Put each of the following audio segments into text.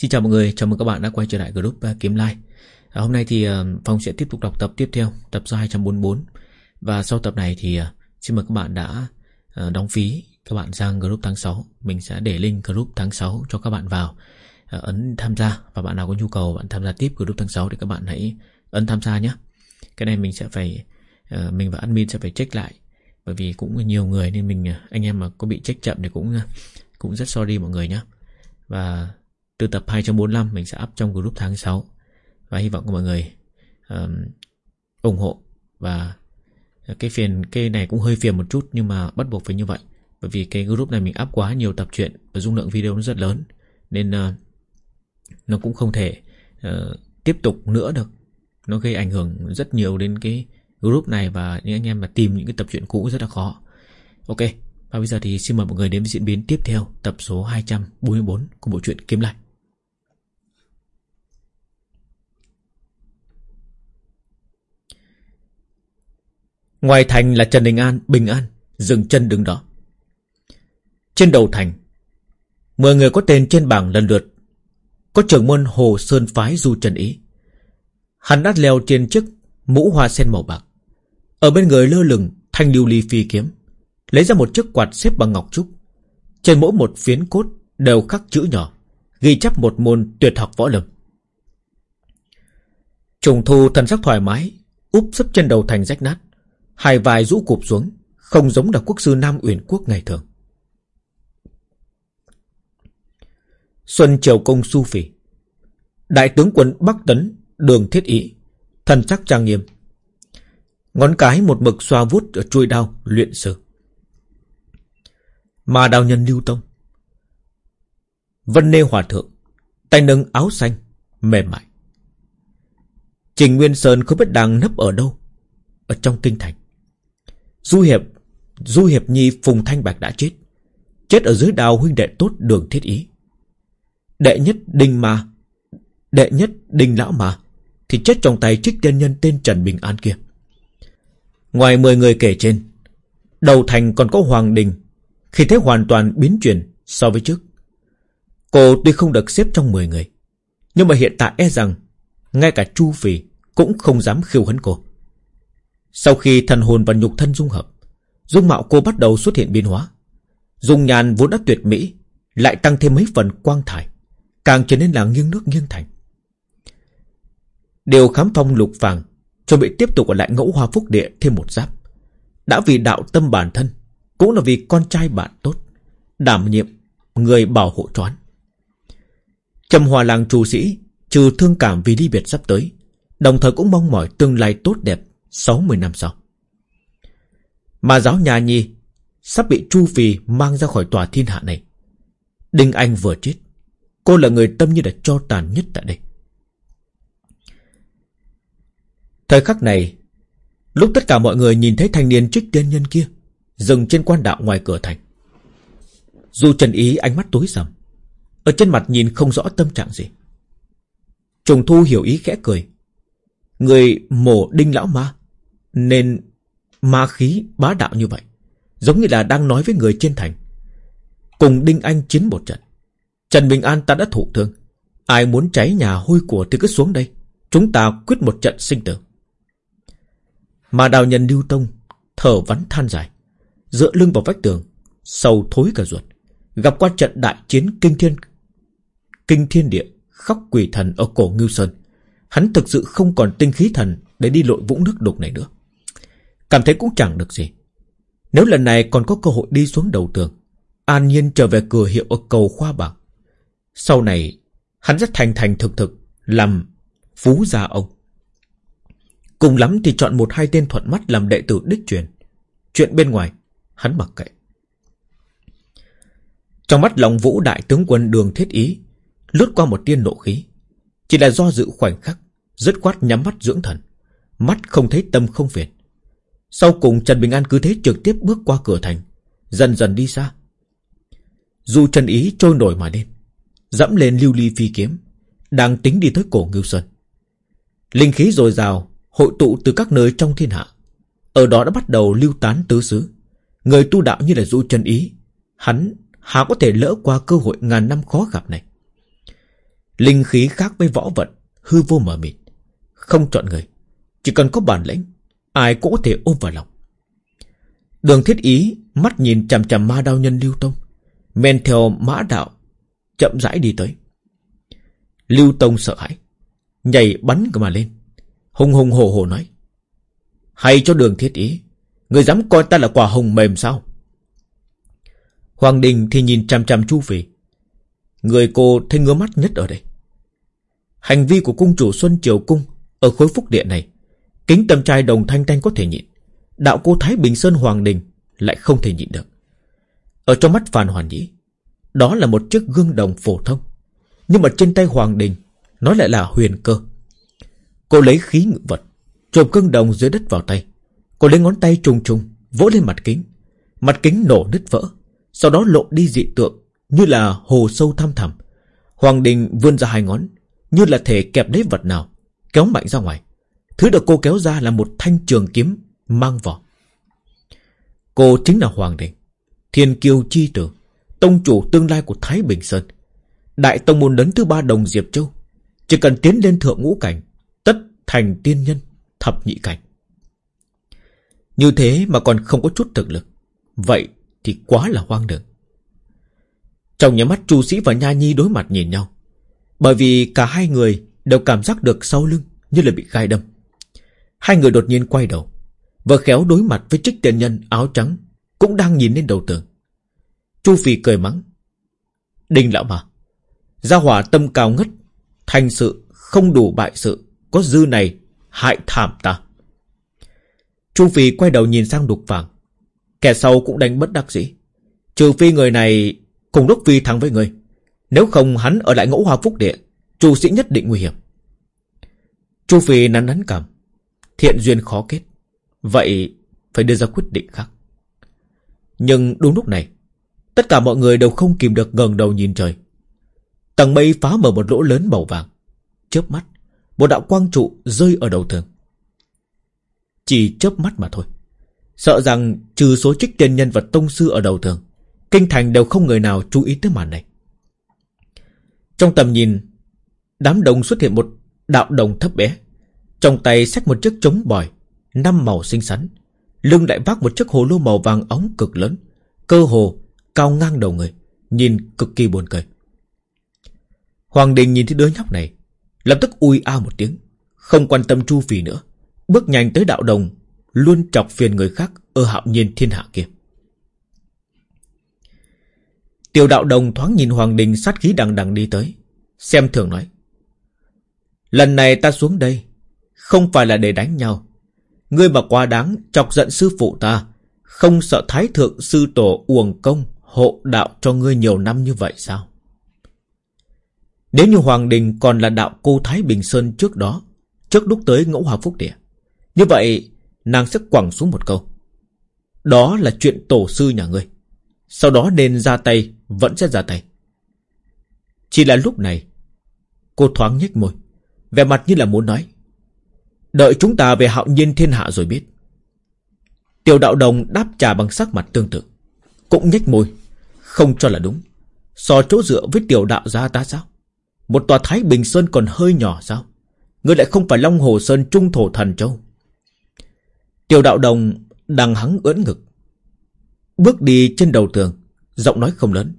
Xin chào mọi người, chào mừng các bạn đã quay trở lại group à, Kiếm Like à, Hôm nay thì à, Phong sẽ tiếp tục đọc tập tiếp theo, tập số 244 Và sau tập này thì à, xin mời các bạn đã đóng phí Các bạn sang group tháng 6 Mình sẽ để link group tháng 6 cho các bạn vào Ấn tham gia. Và bạn nào có nhu cầu bạn tham gia tiếp group tháng 6 Thì các bạn hãy ấn tham gia nhé. Cái này mình sẽ phải Mình và admin sẽ phải check lại. Bởi vì cũng nhiều người nên mình Anh em mà có bị check chậm thì cũng Cũng rất sorry mọi người nhé. Và từ tập 245 mình sẽ up trong group tháng 6 Và hy vọng mọi người um, ủng hộ. Và cái phiền cái này cũng hơi phiền một chút Nhưng mà bắt buộc phải như vậy. Bởi vì cái group này mình up quá nhiều tập truyện Và dung lượng video nó rất lớn. Nên uh, nó cũng không thể uh, tiếp tục nữa được. Nó gây ảnh hưởng rất nhiều đến cái group này Và những anh em mà tìm những cái tập truyện cũ rất là khó. Ok Và bây giờ thì xin mời mọi người đến với diễn biến tiếp theo Tập số 244 của bộ truyện Kiếm Lại. Ngoài thành là Trần Đình An, Bình An, dừng chân đứng đó. Trên đầu thành, mười người có tên trên bảng lần lượt. Có trưởng môn Hồ Sơn Phái Du Trần Ý. Hắn đã leo trên chiếc mũ hoa sen màu bạc. Ở bên người lơ lửng thanh lưu ly phi kiếm. Lấy ra một chiếc quạt xếp bằng ngọc trúc. Trên mỗi một phiến cốt đều khắc chữ nhỏ. Ghi chắp một môn tuyệt học võ lâm. Trùng thu thần sắc thoải mái Úp sấp trên đầu thành rách nát Hai vai rũ cụp xuống, Không giống là quốc sư Nam Uyển Quốc ngày thường. Xuân Triều Công Su Phỉ. Đại tướng quân Bắc Tấn, Đường Thiết Ý Thần sắc trang nghiêm. Ngón cái một mực xoa vuốt ở chuôi đao, luyện sử Mà đào nhân lưu tông. Vân Nê Hòa Thượng. Tay nâng áo xanh, Mềm mại. Trình Nguyên Sơn không biết đang nấp ở đâu, Ở trong kinh thành. Du Hiệp Du Hiệp Nhi Phùng Thanh Bạch đã chết Chết ở dưới đào huynh đệ tốt đường thiết ý. Đệ nhất Đinh Ma, Đệ nhất Đinh Lão Ma Thì chết trong tay trích tiên nhân tên Trần Bình An kia. Ngoài 10 người kể trên, Đầu thành còn có Hoàng Đình, Khi thế hoàn toàn biến chuyển so với trước. Cô tuy không được xếp trong 10 người, Nhưng mà hiện tại e rằng Ngay cả Chu Phì Cũng không dám khiêu hấn cô sau khi thần hồn và nhục thân dung hợp, dung mạo cô bắt đầu xuất hiện biến hóa. Dung nhàn vốn đã tuyệt mỹ, lại tăng thêm mấy phần quang thải, càng trở nên là nghiêng nước nghiêng thành. Điều khám phong lục vàng, chuẩn bị tiếp tục ở lại ngẫu hoa phúc địa thêm một giáp. Đã vì đạo tâm bản thân, cũng là vì con trai bạn tốt, đảm nhiệm, người bảo hộ choán. Trầm hòa làng trù sĩ, trừ thương cảm vì đi biệt sắp tới, đồng thời cũng mong mỏi tương lai tốt đẹp 60 năm sau. Mà giáo nhà nhi sắp bị Chu Phi mang ra khỏi tòa thiên hạ này. Đinh Anh vừa chết. Cô là người tâm như đã cho tàn nhất tại đây. Thời khắc này, lúc tất cả mọi người nhìn thấy thanh niên trích tiên nhân kia, dừng trên quan đạo ngoài cửa thành. Dù Trần Ý ánh mắt tối sầm, ở trên mặt nhìn không rõ tâm trạng gì. Trùng Thu hiểu ý khẽ cười. Người mổ đinh lão ma nên ma khí bá đạo như vậy, Giống như là đang nói với người trên thành. Cùng Đinh Anh chiến một trận. Trần Bình An ta đã thụ thương. Ai muốn cháy nhà hôi của thì cứ xuống đây. Chúng ta quyết một trận sinh tử. Mà đào nhân lưu tông Thở vắn than dài, Dựa lưng vào vách tường, Sầu thối cả ruột. Gặp qua trận đại chiến kinh thiên Kinh thiên địa Khóc quỷ thần ở cổ Ngưu Sơn, Hắn thực sự không còn tinh khí thần Để đi lội vũng nước đục này nữa. Cảm thấy cũng chẳng được gì. Nếu lần này còn có cơ hội đi xuống đầu tường, An nhiên trở về cửa hiệu ở cầu khoa bạc. Sau này, Hắn rất thành thành thực thực Làm phú gia ông. Cùng lắm thì chọn một hai tên thuận mắt Làm đệ tử đích truyền. Chuyện bên ngoài, Hắn mặc kệ. Trong mắt lòng vũ đại tướng quân đường thiết ý, Lướt qua một tiên nộ khí. Chỉ là do dự khoảnh khắc Rất quát nhắm mắt dưỡng thần. Mắt không thấy tâm không phiền sau cùng Trần Bình An cứ thế trực tiếp bước qua cửa thành, Dần dần đi xa. Dù Trần Ý trôi nổi mà lên Dẫm lên lưu ly phi kiếm, Đang tính đi tới cổ Ngưu Sơn Linh khí dồi dào, Hội tụ từ các nơi trong thiên hạ. Ở đó đã bắt đầu lưu tán tứ xứ. Người tu đạo như là Du Trần Ý, Hắn há có thể lỡ qua cơ hội ngàn năm khó gặp này. Linh khí khác với võ vận, Hư vô mờ mịt, Không chọn người, Chỉ cần có bản lĩnh Ai cũng có thể ôm vào lòng. Đường thiết ý Mắt nhìn chằm chằm ma đao nhân Lưu Tông, Men theo mã đạo, Chậm rãi đi tới. Lưu Tông sợ hãi, Nhảy bắn mà lên, Hùng hùng hồ hồ nói, Hay cho đường thiết ý, Người dám coi ta là quả hồng mềm sao? Hoàng Đình thì nhìn chằm chằm Chu Phi Người cô thấy ngứa mắt nhất ở đây. Hành vi của cung chủ Xuân Triều Cung Ở khối phúc địa này Kính tâm trai đồng thanh thanh có thể nhịn. Đạo cô Thái Bình Sơn Hoàng Đình Lại không thể nhịn được. Ở trong mắt Phan Hoàn Nhĩ, Đó là một chiếc gương đồng phổ thông. Nhưng mà trên tay Hoàng Đình, Nó lại là huyền cơ. Cô lấy khí ngự vật trộm cương đồng dưới đất vào tay. Cô lấy ngón tay trùng trùng, Vỗ lên mặt kính. Mặt kính nổ nứt vỡ, Sau đó lộ đi dị tượng Như là hồ sâu thăm thẳm. Hoàng Đình vươn ra hai ngón, Như là thể kẹp lấy vật nào, Kéo mạnh ra ngoài. Thứ được cô kéo ra là một thanh trường kiếm Mang vỏ. Cô chính là Hoàng Đình, Thiên kiêu chi tử, Tông chủ tương lai của Thái Bình Sơn. Đại tông môn lớn thứ ba đồng Diệp Châu, Chỉ cần tiến lên thượng ngũ cảnh, Tất thành tiên nhân, Thập nhị cảnh. Như thế mà còn không có chút thực lực, Vậy thì quá là hoang đường. Trong nhà mắt Chu Sĩ và Nha Nhi đối mặt nhìn nhau, Bởi vì cả hai người Đều cảm giác được sau lưng Như là bị gai đâm. Hai người đột nhiên quay đầu Và khéo đối mặt với trích tiền nhân áo trắng Cũng đang nhìn lên đầu tường. Chu Phi cười mắng Đinh lão mà Gia hỏa tâm cao ngất, Thành sự không đủ bại sự, Có dư này hại thảm ta. Chu Phi quay đầu nhìn sang đục vàng Kẻ sau cũng đánh bất đắc dĩ, Trừ phi người này Cùng lúc phi thắng với người, Nếu không hắn ở lại ngũ hoa phúc địa, Chu sĩ nhất định nguy hiểm. Chu Phi nắn nắn cảm Thiện duyên khó kết, Vậy phải đưa ra quyết định khác. Nhưng đúng lúc này, Tất cả mọi người đều không kìm được ngẩng đầu nhìn trời. Tầng mây phá mở một lỗ lớn màu vàng. Chớp mắt, Một đạo quang trụ rơi ở đầu tường. Chỉ chớp mắt mà thôi. Sợ rằng trừ số trích tiên nhân vật tông sư ở đầu tường, Kinh thành đều không người nào chú ý tới màn này. Trong tầm nhìn, Đám đông xuất hiện một đạo đồng thấp bé trong tay xách một chiếc trống bòi, Năm màu xinh xắn. Lưng lại vác một chiếc hồ lô màu vàng ống cực lớn. Cơ hồ cao ngang đầu người, Nhìn cực kỳ buồn cười. Hoàng Đình nhìn thấy đứa nhóc này, Lập tức ui a một tiếng, Không quan tâm Chu phì nữa. Bước nhanh tới đạo đồng, Luôn chọc phiền người khác Ở hạo nhiên thiên hạ kia. Tiểu đạo đồng thoáng nhìn Hoàng Đình sát khí đằng đằng đi tới, Xem thường nói, Lần này ta xuống đây không phải là để đánh nhau. Ngươi mà quá đáng chọc giận sư phụ ta. Không sợ thái thượng sư tổ uổng công Hộ đạo cho ngươi nhiều năm như vậy sao? Nếu như Hoàng Đình còn là đạo cô Thái Bình Sơn trước đó, Trước lúc tới ngẫu hòa phúc địa, Như vậy nàng sẽ quẳng xuống một câu. Đó là chuyện tổ sư nhà ngươi. Sau đó nên ra tay, Vẫn sẽ ra tay. Chỉ là lúc này, Cô thoáng nhếch môi, Vẻ mặt như là muốn nói Đợi chúng ta về hạo nhiên thiên hạ rồi biết. Tiểu đạo đồng đáp trả bằng sắc mặt tương tự. Cũng nhếch môi. Không cho là đúng. So chỗ dựa với tiểu đạo gia ta sao? Một tòa Thái Bình Sơn còn hơi nhỏ sao? Ngươi lại không phải Long Hồ Sơn Trung Thổ Thần Châu. Tiểu đạo đồng đang hắng ưỡn ngực. Bước đi trên đầu tường, Giọng nói không lớn,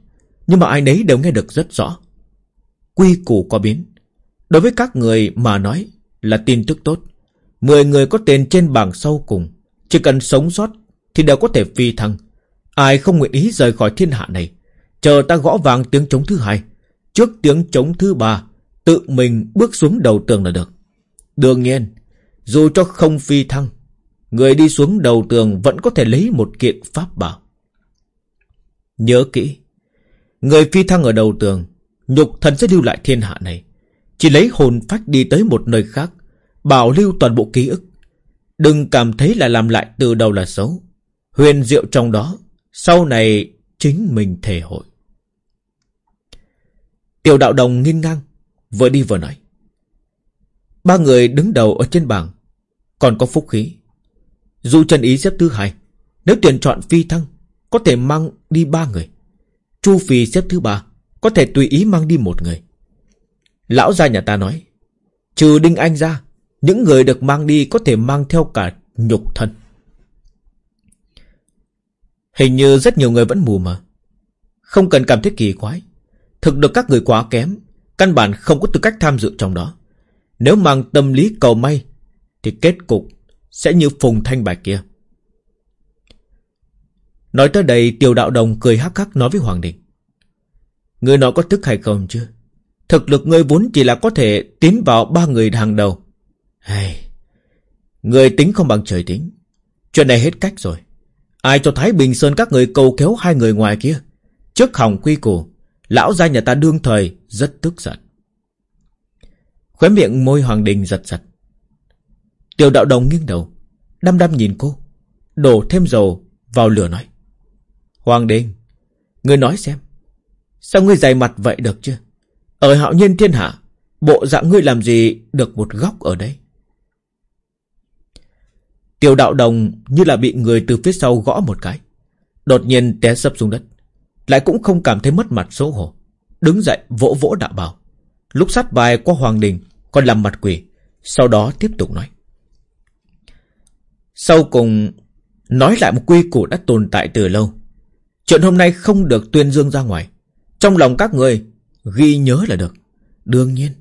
Nhưng mà ai nấy đều nghe được rất rõ. Quy củ có biến. Đối với các người mà nói là tin tức tốt. Mười người có tên trên bảng sau cùng, Chỉ cần sống sót Thì đều có thể phi thăng. Ai không nguyện ý rời khỏi thiên hạ này, Chờ ta gõ vàng tiếng trống thứ hai. Trước tiếng trống thứ ba, Tự mình bước xuống đầu tường là được. Đương nhiên, Dù cho không phi thăng, Người đi xuống đầu tường Vẫn có thể lấy một kiện pháp bảo. Nhớ kỹ, Người phi thăng ở đầu tường, Nhục thần sẽ lưu lại thiên hạ này. Chỉ lấy hồn phách đi tới một nơi khác Bảo lưu toàn bộ ký ức. Đừng cảm thấy là làm lại từ đầu là xấu. Huyền diệu trong đó, Sau này chính mình thể hội. Tiểu đạo đồng nghiêng ngang, Vừa đi vừa nói. Ba người đứng đầu ở trên bảng, Còn có phúc khí. Dù Trần Ý xếp thứ hai, Nếu tuyển chọn phi thăng, Có thể mang đi ba người. Chu Phi xếp thứ ba, Có thể tùy ý mang đi một người. Lão gia nhà ta nói, Trừ Đinh Anh ra những người được mang đi có thể mang theo cả nhục thân. Hình như rất nhiều người vẫn mù mà Không cần cảm thấy kỳ quái. Thực được các người quá kém, Căn bản không có tư cách tham dự trong đó. Nếu mang tâm lý cầu may, Thì kết cục Sẽ như phùng thanh bạch kia. Nói tới đây tiểu đạo đồng cười hắc hắc nói với Hoàng Đình Người nói có thức hay không chứ? Thực lực ngươi vốn chỉ là có thể tiến vào ba người hàng đầu. Hey, người tính không bằng trời tính. Chuyện này hết cách rồi. Ai cho Thái Bình Sơn các người cầu kéo hai người ngoài kia. Trước hỏng quy củ, lão gia nhà ta đương thời rất tức giận. Khóe miệng môi Hoàng Đình giật giật. Tiểu đạo đồng nghiêng đầu, đăm đăm nhìn cô, đổ thêm dầu vào lửa nói. Hoàng Đình, ngươi nói xem, sao ngươi dày mặt vậy được chưa? Ở hạo nhiên thiên hạ, bộ dạng ngươi làm gì được một góc ở đây? Tiểu đạo đồng như là bị người từ phía sau gõ một cái. Đột nhiên té sấp xuống đất. Lại cũng không cảm thấy mất mặt xấu hổ. Đứng dậy vỗ vỗ đạo bào. Lúc sát vai qua hoàng đình còn làm mặt quỷ. Sau đó tiếp tục nói. Sau cùng nói lại một quy củ đã tồn tại từ lâu. Chuyện hôm nay không được tuyên dương ra ngoài. Trong lòng các người Ghi nhớ là được. Đương nhiên,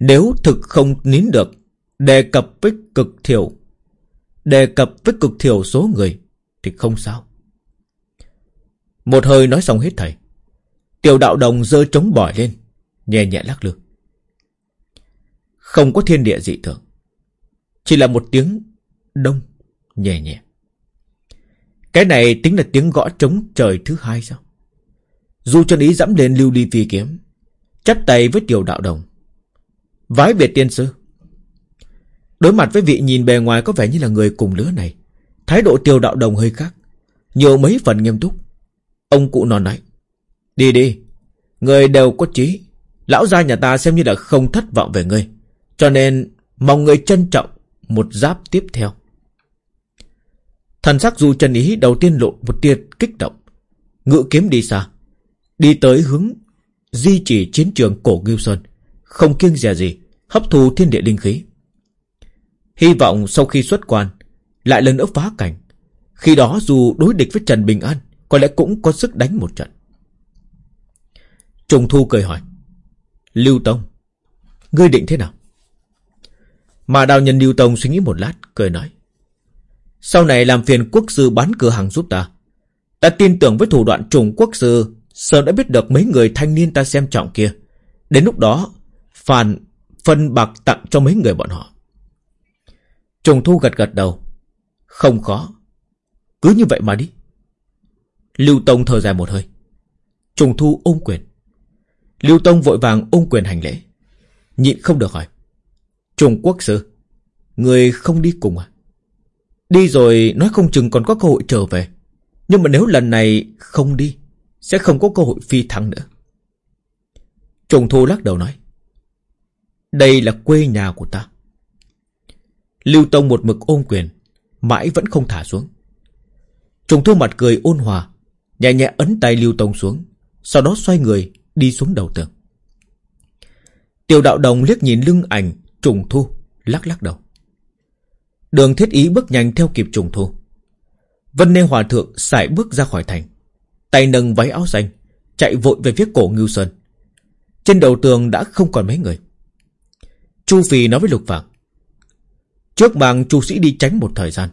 nếu thực không nín được, đề cập với cực thiểu, đề cập với cực thiểu số người, thì không sao. Một hơi nói xong hết thầy. Tiểu đạo đồng dơ trống bỏi lên, nhẹ nhẹ lắc lư. Không có thiên địa dị thường. Chỉ là một tiếng đông, nhẹ nhẹ. Cái này tính là tiếng gõ trống trời thứ hai sao? Du chân ý dẫm lên lưu ly phi kiếm chắp tay với tiểu đạo đồng. Vái biệt tiên sư. Đối mặt với vị nhìn bề ngoài có vẻ như là người cùng lứa này, thái độ tiêu đạo đồng hơi khác, nhiều mấy phần nghiêm túc. Ông cụ nó nói, đi đi, người đều có trí, lão gia nhà ta xem như là không thất vọng về ngươi, cho nên mong người trân trọng một giáp tiếp theo. Thần sắc du chân ý đầu tiên lộ một tia kích động, ngự kiếm đi xa, đi tới hướng Di chỉ chiến trường cổ Ngưu Sơn Không kiêng dè gì Hấp thu thiên địa linh khí Hy vọng sau khi xuất quan Lại lần nữa phá cảnh Khi đó dù đối địch với Trần Bình An Có lẽ cũng có sức đánh một trận Trùng Thu cười hỏi Lưu Tông Ngươi định thế nào Mà đào nhân Lưu Tông suy nghĩ một lát Cười nói Sau này làm phiền quốc sư bán cửa hàng giúp ta Ta tin tưởng với thủ đoạn trùng quốc sư Sơn đã biết được mấy người thanh niên ta xem trọng kia. Đến lúc đó, phàn phân bạc tặng cho mấy người bọn họ. Trùng thu gật gật đầu. Không khó. Cứ như vậy mà đi. Lưu Tông thở dài một hơi. Trùng thu ôm quyền. Lưu Tông vội vàng ôm quyền hành lễ. Nhịn không được hỏi. Trùng quốc sư. Người không đi cùng à? Đi rồi nói không chừng còn có cơ hội trở về. Nhưng mà nếu lần này không đi, sẽ không có cơ hội phi thăng nữa Trùng Thu lắc đầu nói Đây là quê nhà của ta Lưu Tông một mực ôm quyền, Mãi vẫn không thả xuống. Trùng Thu mặt cười ôn hòa, Nhẹ nhẹ ấn tay Lưu Tông xuống, Sau đó xoay người đi xuống đầu tường. Tiểu đạo đồng liếc nhìn lưng ảnh Trùng Thu, lắc lắc đầu. Đường thiết ý bước nhanh theo kịp Trùng Thu. Vân Nê Hòa Thượng sải bước ra khỏi thành, Tay nâng váy áo xanh, Chạy vội về phía cổ Ngưu Sơn. Trên đầu tường đã không còn mấy người. Chu Phi nói với Lục Phạm Trước màng chu sĩ đi tránh một thời gian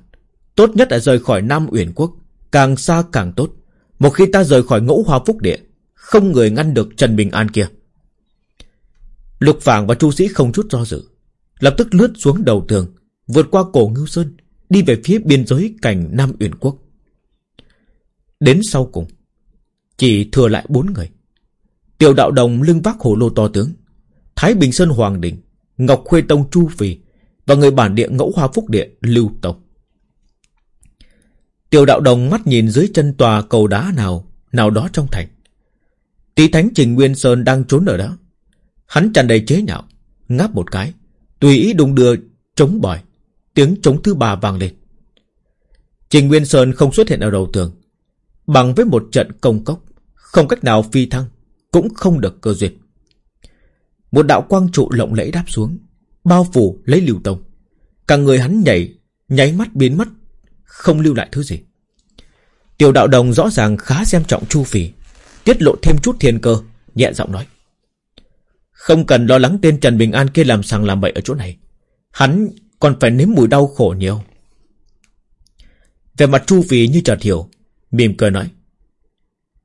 Tốt nhất là rời khỏi Nam Uyển Quốc Càng xa càng tốt Một khi ta rời khỏi ngũ hoa phúc địa Không người ngăn được Trần Bình An kia Lục phảng và Chu Sĩ không chút do dự Lập tức lướt xuống đầu tường Vượt qua cổ Ngưu Sơn Đi về phía biên giới cảnh Nam Uyển Quốc Đến sau cùng chỉ thừa lại bốn người. Tiểu đạo đồng lưng vác hồ lô to tướng. Thái Bình Sơn Hoàng Đình, Ngọc Khuê Tông Chu Phì và người bản địa ngẫu hoa phúc địa Lưu Tông. Tiểu đạo đồng mắt nhìn dưới chân tòa cầu đá nào, nào đó trong thành. Tỷ thánh Trình Nguyên Sơn đang trốn ở đó. Hắn tràn đầy chế nhạo, ngáp một cái, tùy ý đung đưa, chống bòi, tiếng chống thứ ba vang lên. Trình Nguyên Sơn không xuất hiện ở đầu tường, Bằng với một trận công cốc Không cách nào phi thăng Cũng không được cơ duyệt Một đạo quang trụ lộng lẫy đáp xuống Bao phủ lấy Lưu Tông. Cả người hắn nhảy, Nháy mắt biến mất, Không lưu lại thứ gì. Tiểu đạo đồng rõ ràng khá xem trọng Chu Phỉ, Tiết lộ thêm chút thiên cơ, Nhẹ giọng nói. Không cần lo lắng tên Trần Bình An kia làm sàng làm bậy ở chỗ này, Hắn còn phải nếm mùi đau khổ nhiều. Về mặt Chu Phỉ như chợt hiểu, Mỉm cười nói.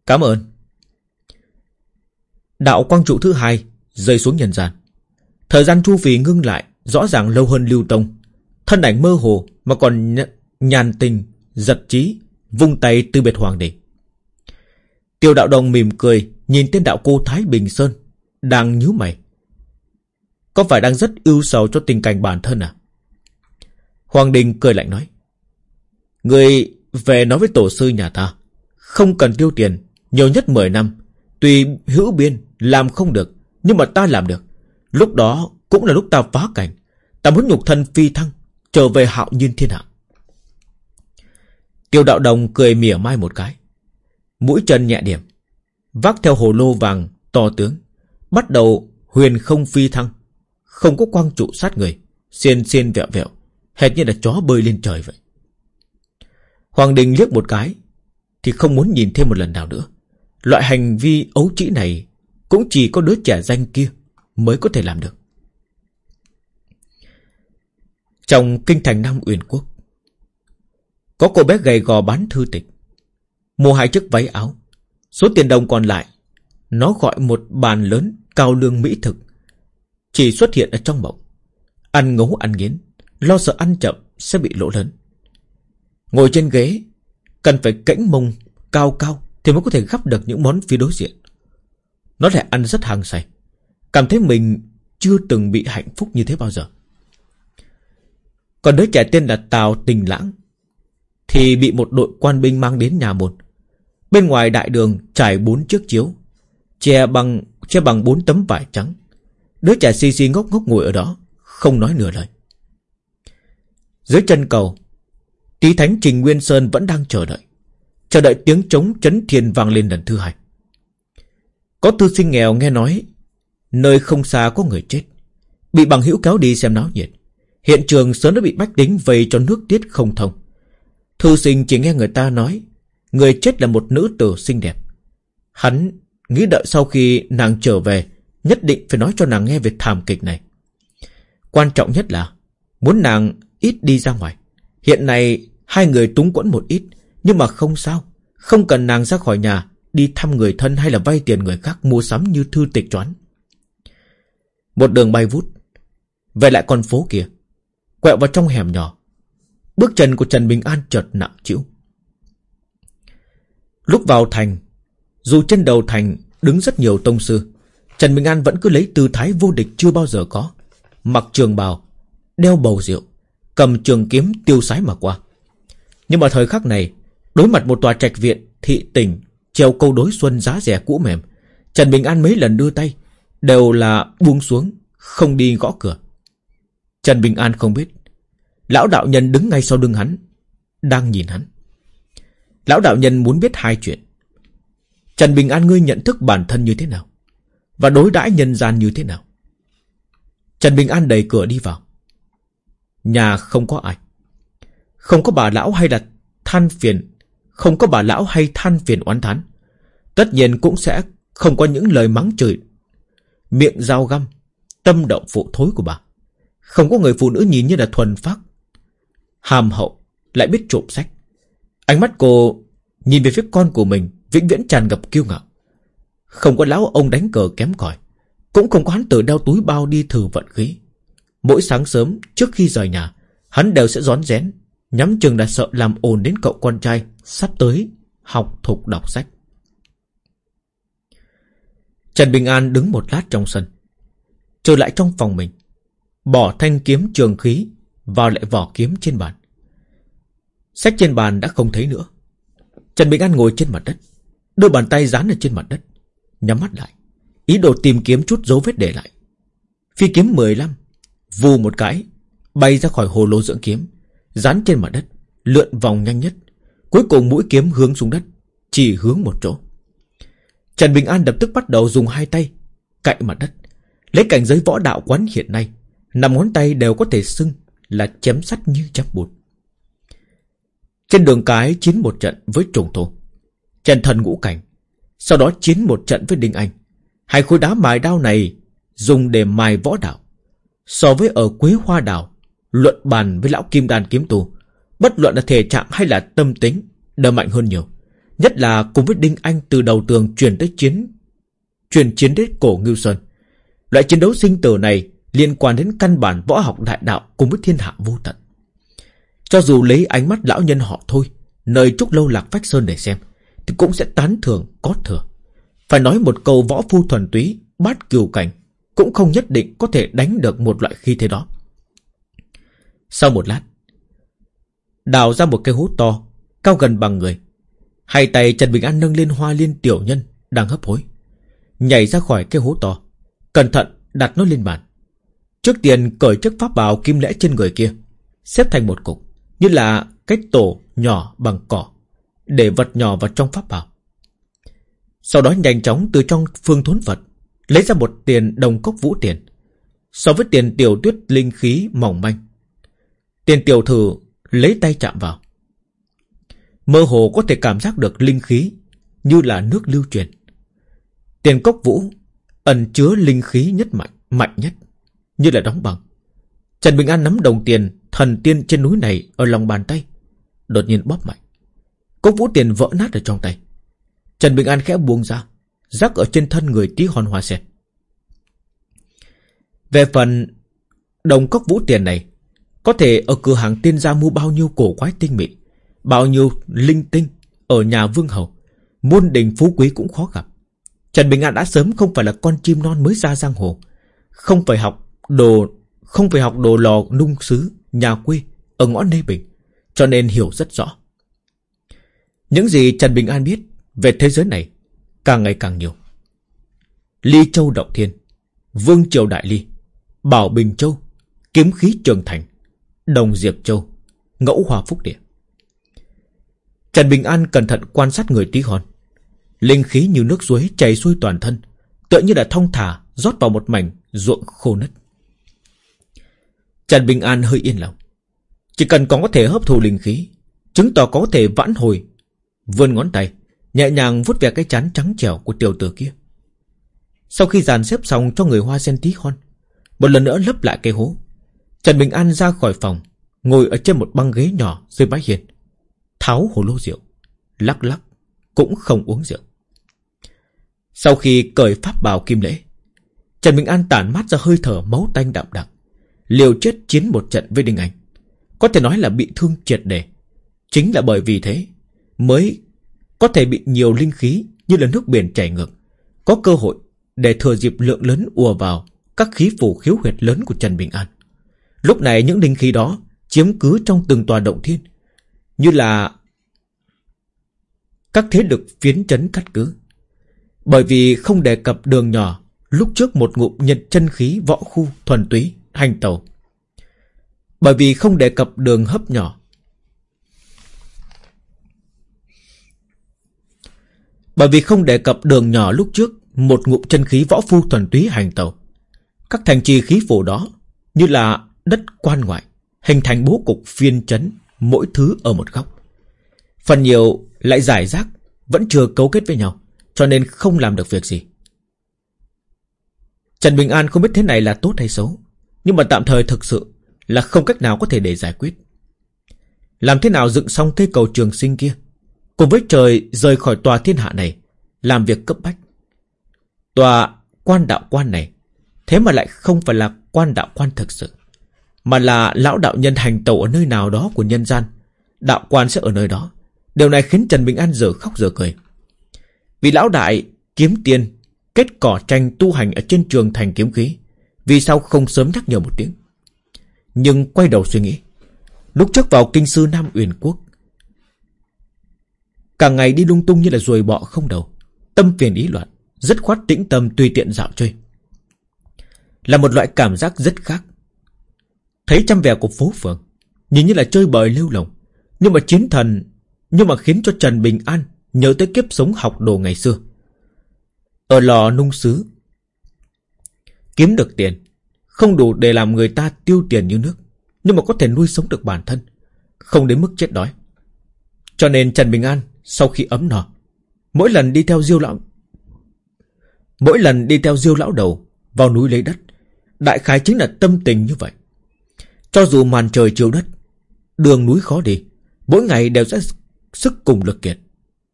Cảm ơn. Đạo quang trụ thứ hai Rơi xuống nhân gian. Thời gian Chu vì ngưng lại, Rõ ràng lâu hơn Lưu Tông. Thân ảnh mơ hồ mà còn nhàn tình, Giật trí Vung tay từ biệt hoàng đình Tiêu đạo đồng mỉm cười, Nhìn tên đạo cô Thái Bình Sơn, Đang nhíu mày. Có phải đang rất ưu sầu cho tình cảnh bản thân à? Hoàng Đình cười lạnh nói. Người về nói với tổ sư nhà ta, Không cần tiêu tiền, Nhiều nhất 10 năm Tuy hữu biên, làm không được, Nhưng mà ta làm được. Lúc đó cũng là lúc ta phá cảnh. Ta muốn nhục thân phi thăng, Trở về hạo nhiên thiên hạ. Tiêu đạo đồng cười mỉa mai một cái. Mũi chân nhẹ điểm. Vác theo hồ lô vàng to tướng. Bắt đầu huyền không phi thăng. Không có quang trụ sát người. Xiên xiên vẹo vẹo. Hệt như là chó bơi lên trời vậy. Hoàng Đình liếc một cái, Thì không muốn nhìn thêm một lần nào nữa. Loại hành vi ấu trĩ này Cũng chỉ có đứa trẻ danh kia. Mới có thể làm được. Trong kinh thành Nam Uyển Quốc, Có cô bé gầy gò bán thư tịch, Mua hai chiếc váy áo, Số tiền đồng còn lại, Nó gọi một bàn lớn cao lương mỹ thực, Chỉ xuất hiện ở trong mộng. Ăn ngấu ăn nghiến, Lo sợ ăn chậm sẽ bị lỗ lớn. Ngồi trên ghế, Cần phải cãnh mông cao cao Thì mới có thể gắp được những món phía đối diện. Nó lại ăn rất hàng say. Cảm thấy mình chưa từng bị hạnh phúc như thế bao giờ. Còn đứa trẻ tên là Tào Tình Lãng Thì bị một đội quan binh mang đến nhà một. Bên ngoài đại đường trải bốn chiếc chiếu, Che bằng che bằng bốn tấm vải trắng. Đứa trẻ xì xì ngốc ngốc ngồi ở đó, Không nói nửa lời. Dưới chân cầu, Tí thánh Trình Nguyên Sơn vẫn đang chờ đợi Chờ đợi tiếng trống chấn thiên vang lên lần thứ hai. Có thư sinh nghèo nghe nói Nơi không xa có người chết. Bị bằng hữu kéo đi xem náo nhiệt. Hiện trường sớm đã bị bách tính vây cho nước tiết không thông. Thư sinh chỉ nghe người ta nói, Người chết là một nữ tử xinh đẹp. Hắn nghĩ đợi sau khi nàng trở về, Nhất định phải nói cho nàng nghe về thảm kịch này. Quan trọng nhất là, Muốn nàng ít đi ra ngoài. Hiện nay, hai người túng quẫn một ít, Nhưng mà không sao. Không cần nàng ra khỏi nhà, Đi thăm người thân hay là vay tiền người khác mua sắm như thư tịch choán. Một đường bay vút. Về lại con phố kia. Quẹo vào trong hẻm nhỏ. Bước chân của Trần Bình An chợt nặng chịu Lúc vào thành, Dù trên đầu thành đứng rất nhiều tông sư, Trần Bình An vẫn cứ lấy tư thái vô địch chưa bao giờ có. Mặc trường bào, Đeo bầu rượu, Cầm trường kiếm tiêu sái mà qua. Nhưng mà thời khắc này, Đối mặt một tòa trạch viện, thị tỉnh, Treo câu đối xuân giá rẻ cũ mềm, Trần Bình An mấy lần đưa tay Đều là buông xuống, Không đi gõ cửa. Trần Bình An không biết. Lão đạo nhân đứng ngay sau lưng hắn, Đang nhìn hắn. Lão đạo nhân muốn biết hai chuyện. Trần Bình An ngươi nhận thức bản thân như thế nào? Và đối đãi nhân gian như thế nào? Trần Bình An đẩy cửa đi vào. Nhà không có ai. Không có bà lão hay là than phiền. Không có bà lão hay than phiền oán thán. Tất nhiên cũng sẽ Không có những lời mắng chửi Miệng dao găm, Tâm động phụ thối của bà. Không có người phụ nữ nhìn như là thuần phác. Hàm hậu Lại biết trộm sách. Ánh mắt cô nhìn về phía con của mình, Vĩnh viễn tràn ngập kiêu ngạo. Không có lão ông đánh cờ kém cỏi, Cũng không có hắn tự đeo túi bao đi thử vận khí. Mỗi sáng sớm, trước khi rời nhà, Hắn đều sẽ rón rén, Nhắm chừng là sợ làm ồn đến cậu con trai Sắp tới học thục đọc sách. Trần Bình An đứng một lát trong sân Trở lại trong phòng mình, Bỏ thanh kiếm trường khí Vào lại vỏ kiếm trên bàn. Sách trên bàn đã không thấy nữa. Trần Bình An ngồi trên mặt đất Đưa bàn tay dán ở trên mặt đất, Nhắm mắt lại, Ý đồ tìm kiếm chút dấu vết để lại. Phi kiếm 15 Vù một cái, Bay ra khỏi hồ lô dưỡng kiếm, Dán trên mặt đất, Lượn vòng nhanh nhất, Cuối cùng mũi kiếm hướng xuống đất, Chỉ hướng một chỗ. Trần Bình An lập tức bắt đầu dùng hai tay cạy mặt đất, Lấy cảnh giới võ đạo quán hiện nay Nằm ngón tay đều có thể xưng Là chém sắt như chém bụt Trên đường cái chiến một trận với trùng thổ Trần thần ngũ cảnh, Sau đó chiến một trận với Đinh Anh. Hai khối đá mài đao này Dùng để mài võ đạo, So với ở Quế Hoa Đảo, Luận bàn với lão Kim Đàn kiếm tù, Bất luận là thể trạng hay là tâm tính Đều mạnh hơn nhiều. Nhất là cùng với Đinh Anh từ đầu tường truyền tới chiến Truyền chiến đến cổ Ngưu Sơn. Loại chiến đấu sinh tử này Liên quan đến căn bản võ học đại đạo Cùng với thiên hạ vô tận. Cho dù lấy ánh mắt lão nhân họ thôi, Nơi trúc lâu lạc phách sơn để xem, Thì cũng sẽ tán thưởng có thừa. Phải nói một câu võ phu thuần túy, Bát cửu cảnh, Cũng không nhất định có thể đánh được một loại khí thế đó. Sau một lát, Đào ra một cây hố to, Cao gần bằng người Hai tay Trần Bình An nâng lên hoa liên tiểu nhân Đang hấp hối. Nhảy ra khỏi cái hố to. Cẩn thận đặt nó lên bàn. Trước tiên cởi chiếc pháp bào kim lẽ trên người kia, Xếp thành một cục, Như là cái tổ nhỏ bằng cỏ, Để vật nhỏ vào trong pháp bào. Sau đó nhanh chóng từ trong phương thốn vật, Lấy ra một tiền đồng cốc vũ tiền, So với tiền tiểu tuyết linh khí mỏng manh. Tiền tiểu thử lấy tay chạm vào. Mơ hồ có thể cảm giác được linh khí Như là nước lưu truyền. Tiền cốc vũ Ẩn chứa linh khí nhất mạnh Mạnh nhất, Như là đóng bằng Trần Bình An nắm đồng tiền Thần tiên trên núi này ở lòng bàn tay, Đột nhiên bóp mạnh. Cốc vũ tiền vỡ nát ở trong tay. Trần Bình An khẽ buông ra, Rắc ở trên thân người tí hòn hoa sen. Về phần Đồng cốc vũ tiền này, Có thể ở cửa hàng tiên gia mua bao nhiêu cổ quái tinh mỹ Bao nhiêu linh tinh Ở nhà vương hầu, Muôn đình phú quý cũng khó gặp. Trần Bình An đã sớm không phải là con chim non mới ra giang hồ, Không phải học đồ, Không phải học đồ lò nung sứ Nhà quê Ở ngõ Nê Bình, Cho nên hiểu rất rõ. Những gì Trần Bình An biết Về thế giới này Càng ngày càng nhiều. Ly Châu Động Thiên, Vương Triều Đại Ly, Bảo Bình Châu, Kiếm khí Trường Thành, Đồng Diệp Châu, Ngẫu Hòa Phúc Địa. Trần Bình An cẩn thận quan sát người tí hon. Linh khí như nước suối chảy xuôi toàn thân, Tựa như đã thông thả, rót vào một mảnh ruộng khô nứt. Trần Bình An hơi yên lòng. Chỉ cần có thể hấp thụ linh khí, Chứng tỏ có thể vãn hồi, Vươn ngón tay, Nhẹ nhàng vuốt về cái chán trắng trẻo của tiểu tử kia. Sau khi dàn xếp xong cho người hoa sen tí hon, Một lần nữa lấp lại cái hố, Trần Bình An ra khỏi phòng, Ngồi ở trên một băng ghế nhỏ dưới mái hiền Tháo hồ lô rượu, Lắc lắc, Cũng không uống rượu. Sau khi cởi pháp bào kim lễ, Trần Bình An tản mát ra hơi thở máu tanh đậm đặc, Liều chết chiến một trận với Đinh Anh. Có thể nói là bị thương triệt đề. Chính là bởi vì thế Mới có thể bị nhiều linh khí Như là nước biển chảy ngược, Có cơ hội để thừa dịp lượng lớn ùa vào Các khí phủ khiếu huyệt lớn của Trần Bình An. Lúc này những linh khí đó Chiếm cứ trong từng tòa động thiên, như là các thế lực phiến chấn cắt cứ. Bởi vì không đề cập đường nhỏ, lúc trước một ngụm nhật chân khí võ khu thuần túy, hành tàu. Bởi vì không đề cập đường hấp nhỏ. Bởi vì không đề cập đường nhỏ lúc trước, một ngụm chân khí võ phu thuần túy hành tàu. Các thành trì khí phủ đó, như là đất quan ngoại, hình thành bố cục phiên chấn, mỗi thứ ở một góc. Phần nhiều lại giải rác, vẫn chưa cấu kết với nhau, cho nên không làm được việc gì. Trần Bình An không biết thế này là tốt hay xấu, nhưng mà tạm thời thực sự là không cách nào có thể để giải quyết. Làm thế nào dựng xong cây cầu trường sinh kia, cùng với trời rời khỏi tòa thiên hạ này, làm việc cấp bách. Tòa quan đạo quan này, thế mà lại không phải là quan đạo quan thực sự. Mà là lão đạo nhân hành tẩu ở nơi nào đó của nhân gian Đạo quan sẽ ở nơi đó Điều này khiến Trần Bình An giờ khóc giờ cười. Vì lão đại kiếm tiền, Kết cỏ tranh tu hành ở trên trường thành kiếm khí, Vì sao không sớm nhắc nhở một tiếng? Nhưng quay đầu suy nghĩ. Lúc trước vào kinh sư Nam Uyển Quốc, Cả ngày đi lung tung như là ruồi bọ không đầu. Tâm phiền ý loạn Rất khoát tĩnh tâm tùy tiện dạo chơi. Là một loại cảm giác rất khác. Thấy trăm vẻ của phố phường, Nhìn như là chơi bời lưu lồng, Nhưng mà chiến thần nhưng mà khiến cho Trần Bình An Nhớ tới kiếp sống học đồ ngày xưa. Ở lò nung xứ, Kiếm được tiền, Không đủ để làm người ta tiêu tiền như nước, Nhưng mà có thể nuôi sống được bản thân, Không đến mức chết đói. Cho nên Trần Bình An Sau khi ấm nò Mỗi lần đi theo diêu lão, Mỗi lần đi theo diêu lão đầu Vào núi lấy đất, Đại khái chính là tâm tình như vậy. Cho dù màn trời chiều đất, Đường núi khó đi, Mỗi ngày đều sẽ sức cùng lực kiệt.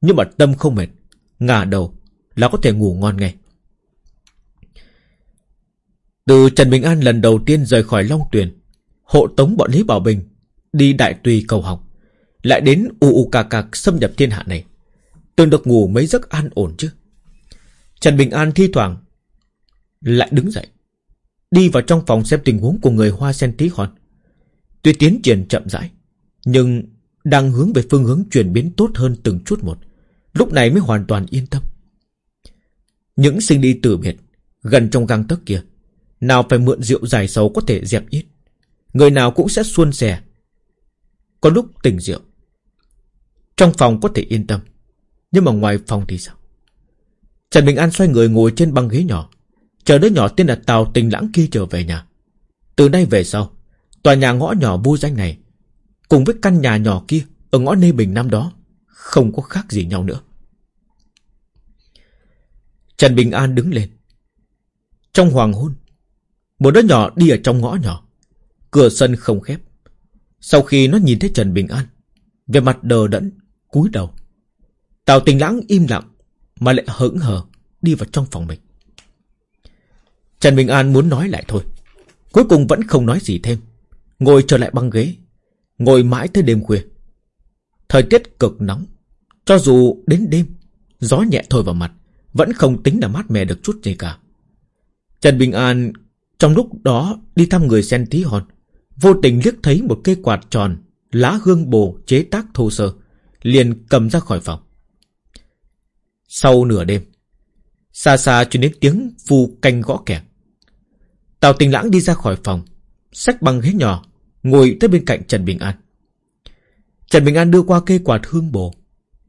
Nhưng mà tâm không mệt, Ngả đầu là có thể ngủ ngon ngay. Từ Trần Bình An lần đầu tiên rời khỏi Long Tuyền, Hộ tống bọn Lý Bảo Bình Đi đại tùy cầu học, Lại đến u u cà cạc xâm nhập thiên hạ này. Từng được ngủ mấy giấc an ổn chứ? Trần Bình An thi thoảng Lại đứng dậy, Đi vào trong phòng xem tình huống của người hoa sen tí hòn Tuy tiến triển chậm rãi, Nhưng đang hướng về phương hướng chuyển biến tốt hơn từng chút một, Lúc này mới hoàn toàn yên tâm. Những sinh đi tử biệt Gần trong găng tấc kia, Nào phải mượn rượu dài sầu có thể dẹp ít, Người nào cũng sẽ xuôn xẻ Có lúc tỉnh rượu, Trong phòng có thể yên tâm, Nhưng mà ngoài phòng thì sao? Trần Bình An xoay người ngồi trên băng ghế nhỏ, Chờ đứa nhỏ tên là Tào Tình Lãng kia trở về nhà. Từ nay về sau, Tòa nhà ngõ nhỏ vô danh này Cùng với căn nhà nhỏ kia Ở ngõ Nê Bình Nam đó, Không có khác gì nhau nữa. Trần Bình An đứng lên. Trong hoàng hôn, Một đứa nhỏ đi ở trong ngõ nhỏ, Cửa sân không khép. Sau khi nó nhìn thấy Trần Bình An Về mặt đờ đẫn, cúi đầu. Tào tình lãng im lặng Mà lại hững hờ Đi vào trong phòng mình. Trần Bình An muốn nói lại thôi, Cuối cùng vẫn không nói gì thêm, Ngồi trở lại băng ghế. Ngồi mãi tới đêm khuya. Thời tiết cực nóng. Cho dù đến đêm, Gió nhẹ thổi vào mặt, Vẫn không tính là mát mẻ được chút gì cả. Trần Bình An Trong lúc đó đi thăm người sen tí hòn Vô tình liếc thấy một cây quạt tròn, Lá hương bồ chế tác thô sơ, Liền cầm ra khỏi phòng. Sau nửa đêm, Xa xa truyền đến tiếng phu canh gõ kẹt. Tào tình lãng đi ra khỏi phòng, Xách băng ghế nhỏ Ngồi tới bên cạnh Trần Bình An. Trần Bình An đưa qua cây quạt hương bồ.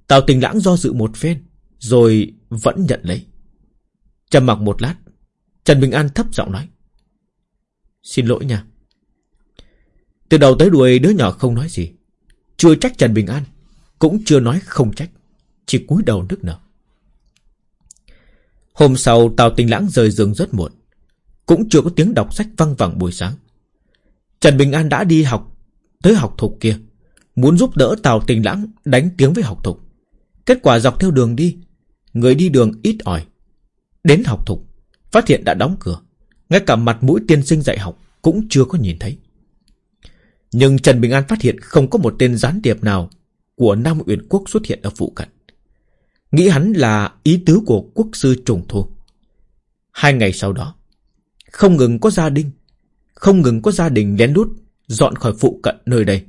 Tào tình lãng do dự một phen, Rồi vẫn nhận lấy. Trầm mặc một lát, Trần Bình An thấp giọng nói, Xin lỗi nha. Từ đầu tới đuôi đứa nhỏ không nói gì, Chưa trách Trần Bình An, Cũng chưa nói không trách, Chỉ cúi đầu nức nở. Hôm sau, Tào Tình Lãng rời giường rất muộn, Cũng chưa có tiếng đọc sách văng vẳng buổi sáng. Trần Bình An đã đi học Tới học thục kia, Muốn giúp đỡ Tào Tình Lãng đánh tiếng với học thục Kết quả dọc theo đường đi, Người đi đường ít ỏi, Đến học thục Phát hiện đã đóng cửa. Ngay cả mặt mũi tiên sinh dạy học Cũng chưa có nhìn thấy. Nhưng Trần Bình An phát hiện không có một tên gián điệp nào Của Nam Uyển Quốc xuất hiện ở phụ cận. Nghĩ hắn là ý tứ của quốc sư trùng thu. Hai ngày sau đó, Không ngừng có gia đình không ngừng có gia đình lén lút Dọn khỏi phụ cận nơi đây.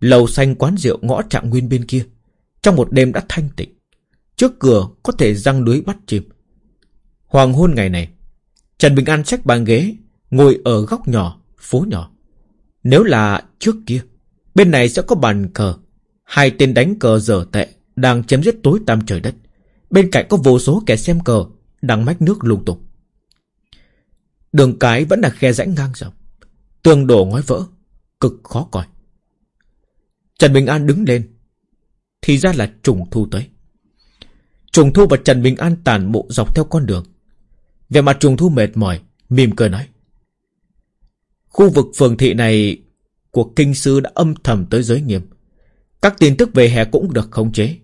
Lầu xanh quán rượu ngõ trạng nguyên bên kia Trong một đêm đã thanh tịnh. Trước cửa có thể răng lưới bắt chim Hoàng hôn ngày này Trần Bình An xách bàn ghế Ngồi ở góc nhỏ, phố nhỏ. Nếu là trước kia Bên này sẽ có bàn cờ. Hai tên đánh cờ dở tệ Đang chém giết tối tăm trời đất. Bên cạnh có vô số kẻ xem cờ Đang mách nước lung tung. Đường cái vẫn là khe rãnh ngang dọc. Tường đổ ngói vỡ, Cực khó coi. Trần Bình An đứng lên, Thì ra là trùng thu tới. Trùng thu và Trần Bình An tàn bộ dọc theo con đường. Về mặt trùng thu mệt mỏi, Mỉm cười nói, Khu vực phường thị này Của kinh sư đã âm thầm tới giới nghiêm. Các tin tức về hè cũng được khống chế.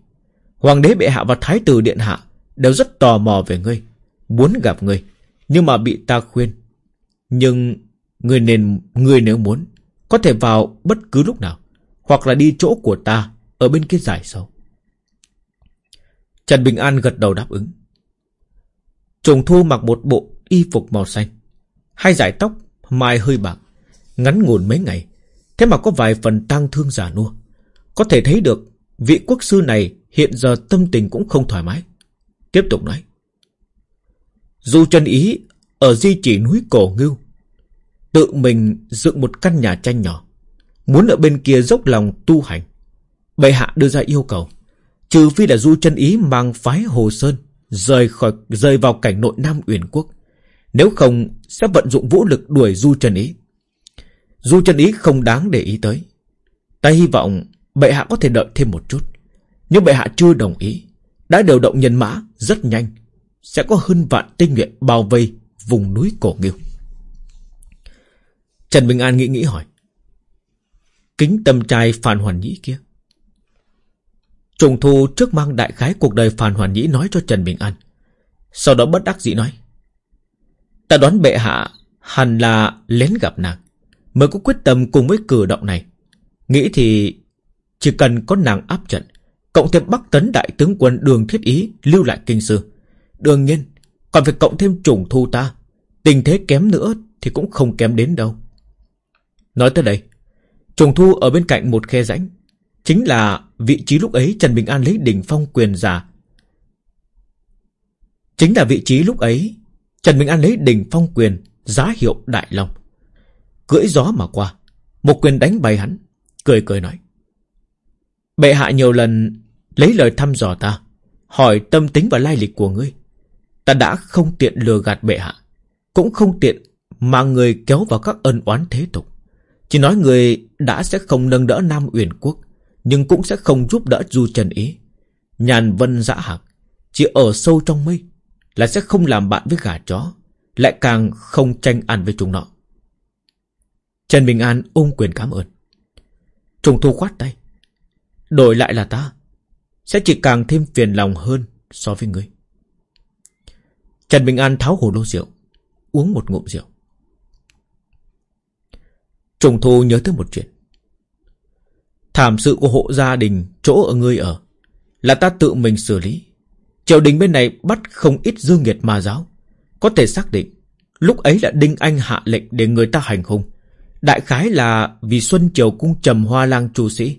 Hoàng đế bệ hạ và thái tử điện hạ Đều rất tò mò về ngươi, Muốn gặp ngươi. Nhưng mà bị ta khuyên. Nhưng người nên, người nếu muốn, Có thể vào bất cứ lúc nào, Hoặc là đi chỗ của ta Ở bên kia giải sâu. Trần Bình An gật đầu đáp ứng. Trùng Thu mặc một bộ y phục màu xanh, Hai dải tóc Mai hơi bạc, Ngắn ngủn mấy ngày, Thế mà có vài phần tang thương giả nua. Có thể thấy được Vị quốc sư này hiện giờ tâm tình cũng không thoải mái. Tiếp tục nói. Du chân ý, Ở di chỉ núi cổ ngưu, Tự mình dựng một căn nhà tranh nhỏ, Muốn ở bên kia dốc lòng tu hành. Bệ hạ đưa ra yêu cầu, Trừ phi là du chân ý mang phái Hồ Sơn Rời khỏi, rời vào cảnh nội Nam Uyển Quốc, Nếu không sẽ vận dụng vũ lực đuổi Du Trần Ý. Du Trần Ý không đáng để ý tới. Ta hy vọng bệ hạ có thể đợi thêm một chút, Nhưng bệ hạ chưa đồng ý, Đã điều động nhân mã rất nhanh. Sẽ có hơn vạn tinh nhuệ bao vây Vùng núi cổ nghiêu. Trần Bình An nghĩ nghĩ hỏi, Kính tâm trai Phan Hoàn Nhĩ kia? Trùng thu trước mang đại khái cuộc đời Phan Hoàn Nhĩ nói cho Trần Bình An, Sau đó bất đắc dĩ nói, Ta đoán bệ hạ hẳn là lén gặp nàng, Mới có quyết tâm cùng với cử động này. Nghĩ thì Chỉ cần có nàng áp trận, Cộng thêm Bắc Tấn Đại tướng quân Đường Thiết Ý Lưu lại kinh sư Đương nhiên, Còn phải cộng thêm trùng thu ta. Tình thế kém nữa Thì cũng không kém đến đâu. Nói tới đây, Trùng thu ở bên cạnh một khe rãnh, Chính là vị trí lúc ấy Trần Bình An lấy đỉnh phong quyền giả. Chính là vị trí lúc ấy, Trần Bình An lấy đỉnh phong quyền Giá hiệu Đại Long. Cưỡi gió mà qua, Một quyền đánh bay hắn, Cười cười nói, Bệ hạ nhiều lần lấy lời thăm dò ta, Hỏi tâm tính và lai lịch của ngươi. Ta đã không tiện lừa gạt bệ hạ, Cũng không tiện Mà người kéo vào các ân oán thế tục. Chỉ nói người đã sẽ không nâng đỡ Nam Uyển Quốc, Nhưng cũng sẽ không giúp đỡ Du Trần Ý. Nhàn vân dã hạc, Chỉ ở sâu trong mây Là sẽ không làm bạn với gà chó, Lại càng không tranh ăn với chúng nó. Trần Bình An ôm quyền cảm ơn. Trùng thu khoát tay. Đổi lại là ta, Sẽ chỉ càng thêm phiền lòng hơn So với ngươi Trần Bình An tháo hồ lô rượu, Uống một ngụm rượu. Trùng thu nhớ tới một chuyện. Thảm sự của hộ gia đình Chỗ ở ngươi ở Là ta tự mình xử lý. Triều đình bên này bắt không ít dương nghiệt ma giáo. Có thể xác định, Lúc ấy là Đinh Anh hạ lệnh để người ta hành hung. Đại khái là vì Xuân Triều cung trầm hoa lang chu sĩ.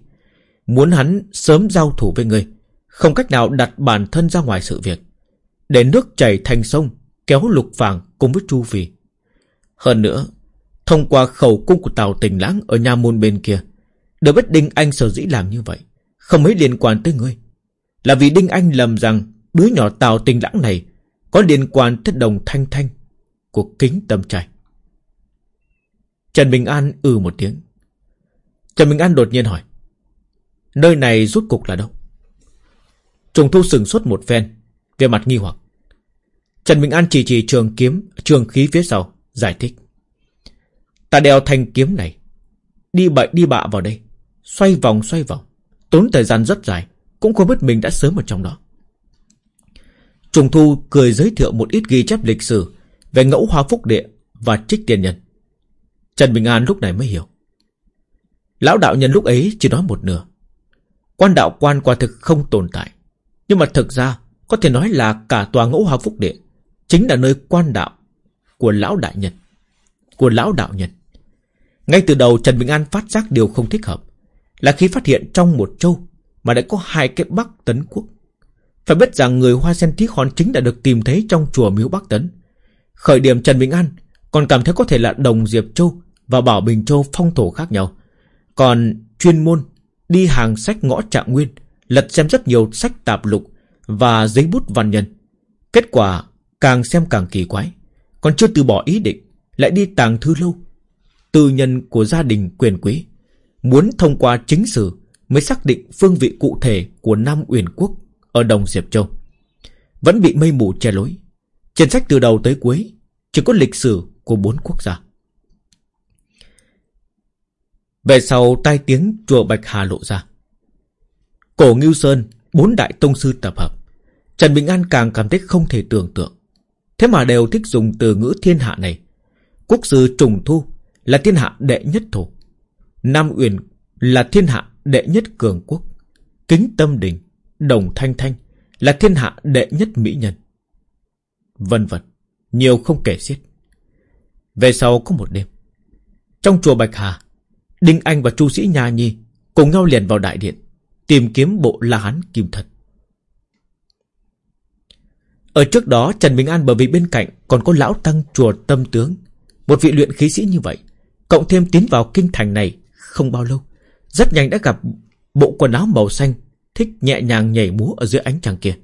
Muốn hắn sớm giao thủ với người Không cách nào đặt bản thân ra ngoài sự việc. Để nước chảy thành sông Kéo lục vàng cùng với chu vi Hơn nữa Thông qua khẩu cung của Tào Tình Lãng Ở nha môn bên kia Được biết Đinh Anh sở dĩ làm như vậy Không mấy liên quan tới ngươi Là vì Đinh Anh lầm rằng Đứa nhỏ Tào Tình Lãng này Có liên quan tới đồng thanh thanh Của kính tâm trai Trần Bình An ừ một tiếng. Trần Bình An đột nhiên hỏi. Nơi này rút cục là đâu? Trùng thu sừng suốt một phen, về mặt nghi hoặc. Trần Bình An chỉ chỉ trường kiếm, trường khí phía sau, giải thích. Ta đeo thanh kiếm này, đi bậy đi bạ vào đây, xoay vòng xoay vòng, tốn thời gian rất dài, cũng không biết mình đã sớm ở trong đó. Trùng Thu cười giới thiệu một ít ghi chép lịch sử về ngẫu hoa phúc địa và trích tiền nhân. Trần Bình An lúc này mới hiểu. Lão đạo nhân lúc ấy chỉ nói một nửa. Quan đạo quan quả thực không tồn tại. Nhưng mà thực ra có thể nói là cả tòa ngũ hoa phúc địa chính là nơi quan đạo của lão đại nhân. Của lão đạo nhân. Ngay từ đầu Trần Bình An phát giác điều không thích hợp. Là khi phát hiện trong một châu mà đã có hai cái Bắc Tấn Quốc. Phải biết rằng người Hoa Sen thí Hòn chính đã được tìm thấy trong chùa Miếu Bắc Tấn. Khởi điểm Trần Bình An còn cảm thấy có thể là Đồng Diệp Châu và Bảo Bình Châu phong thổ khác nhau. Còn chuyên môn đi hàng sách ngõ trạng nguyên, lật xem rất nhiều sách tạp lục và giấy bút văn nhân. Kết quả càng xem càng kỳ quái, còn chưa từ bỏ ý định, lại đi tàng thư lâu. Tư nhân của gia đình quyền quý, muốn thông qua chính sử mới xác định phương vị cụ thể của Nam Uyển Quốc ở Đồng Diệp Châu. Vẫn bị mây mù che lối. Trên sách từ đầu tới cuối chỉ có lịch sử của bốn quốc gia. Về sau tai tiếng chùa Bạch Hà lộ ra. Cổ Ngưu Sơn, bốn đại tông sư tập hợp. Trần Bình An càng cảm thấy không thể tưởng tượng. Thế mà đều thích dùng từ ngữ thiên hạ này. Quốc sư Trùng Thu là thiên hạ đệ nhất thủ. Nam Uyển là thiên hạ đệ nhất cường quốc. Kính Tâm Đình, Đồng Thanh Thanh là thiên hạ đệ nhất mỹ nhân. Vân vân, nhiều không kể xiết. Về sau có một đêm. Trong chùa Bạch Hà, Đinh Anh và Chu Sĩ Nha Nhi cùng nhau liền vào đại điện, tìm kiếm bộ La Hán Kim Thật. Ở trước đó Trần Bình An bởi vì bên cạnh còn có lão tăng chùa tâm tướng, một vị luyện khí sĩ như vậy, cộng thêm tiến vào kinh thành này không bao lâu, rất nhanh đã gặp bộ quần áo màu xanh thích nhẹ nhàng nhảy múa ở dưới ánh trăng kia.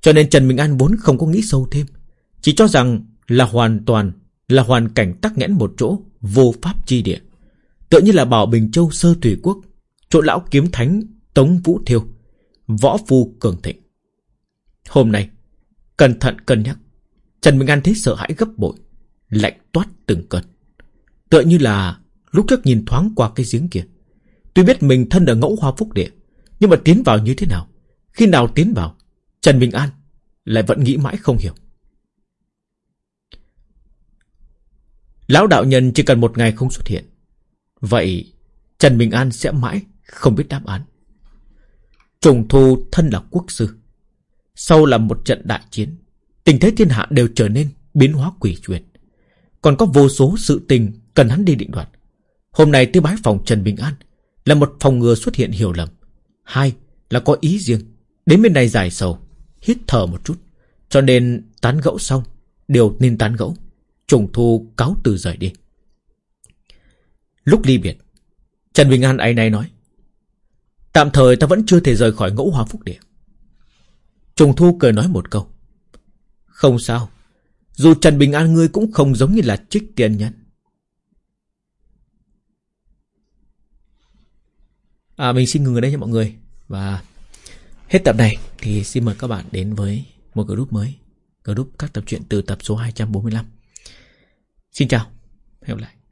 Cho nên Trần Bình An vốn không có nghĩ sâu thêm, chỉ cho rằng Là hoàn toàn Là hoàn cảnh tắc nghẽn một chỗ Vô pháp chi địa. Tựa như là Bảo Bình Châu Sơ Thủy Quốc Chỗ lão kiếm thánh Tống Vũ Thiêu Võ Phu Cường Thịnh. Hôm nay Cẩn thận, cân nhắc. Trần Bình An thấy sợ hãi gấp bội, Lạnh toát từng cơn. Tựa như là lúc trước nhìn thoáng qua cái giếng kia. Tuy biết mình thân ở ngẫu hoa phúc địa, Nhưng mà tiến vào như thế nào? Khi nào tiến vào, Trần Bình An lại vẫn nghĩ mãi không hiểu. Lão đạo nhân chỉ cần một ngày không xuất hiện, Vậy Trần Bình An sẽ mãi không biết đáp án. Trùng thu thân là quốc sư sau là một trận đại chiến, Tình thế thiên hạ đều trở nên biến hóa quỷ truyền Còn có vô số sự tình cần hắn đi định đoạt. Hôm nay tới bái phòng Trần Bình An Là một phòng ngừa xuất hiện hiểu lầm. Hai là có ý riêng, Đến bên này giải sầu, Hít thở một chút, Cho nên tán gẫu xong, Đều nên tán gẫu, Trùng thu cáo từ rời đi. Lúc ly biệt, Trần Bình An ấy này nói, Tạm thời ta vẫn chưa thể rời khỏi ngẫu hoa phúc địa. Trùng thu cười nói một câu. Không sao. Dù Trần Bình An ngươi cũng không giống như là trích tiền nhân À mình xin ngừng ở đây nha mọi người. Và hết tập này thì xin mời các bạn đến với một group mới. Group các tập truyện từ tập số 245 Xin chào. Hẹn gặp lại.